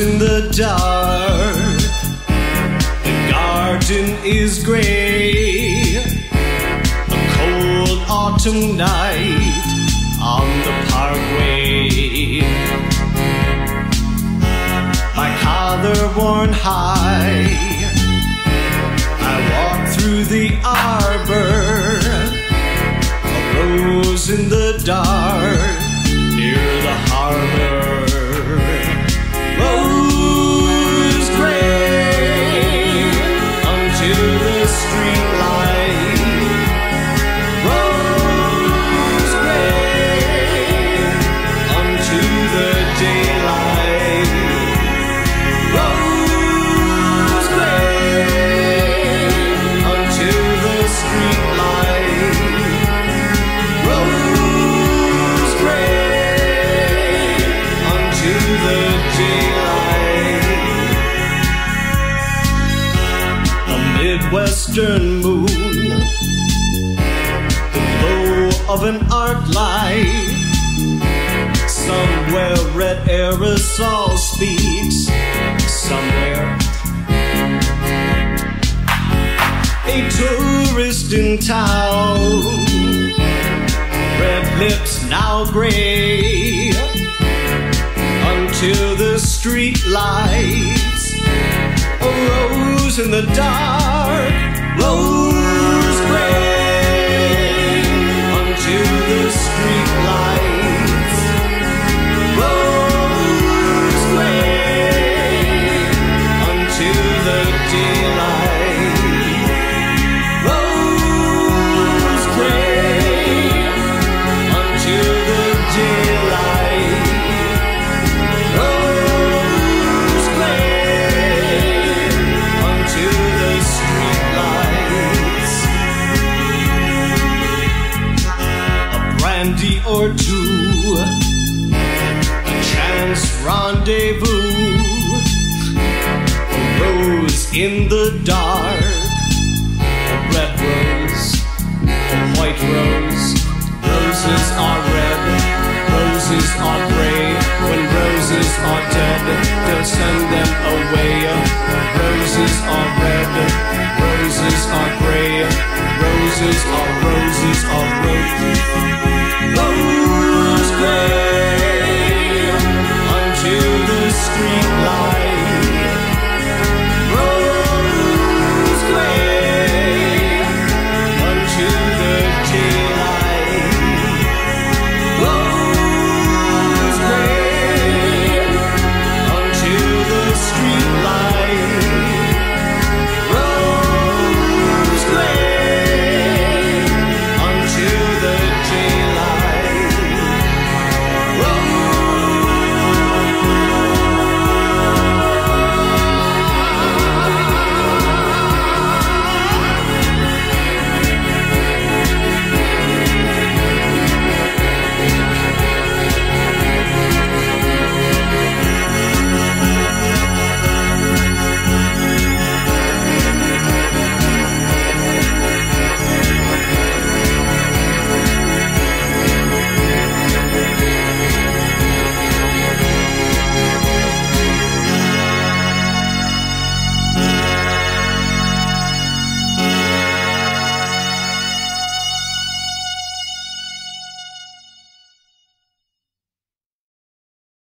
in the dark. The garden is gray. A cold autumn night on the parkway. My collar worn high. I walk through the arbor. A rose in the dark daylight. A Midwestern moon, the glow of an arc light. Somewhere red aerosol speaks. Somewhere a tourist in town. Red lips now gray until street lights. A rose in the dark, rose A or two, a chance rendezvous, a rose in the dark, a red rose, a white rose. Roses are red, roses are gray. When roses are dead, they'll send them away. Roses are red, roses are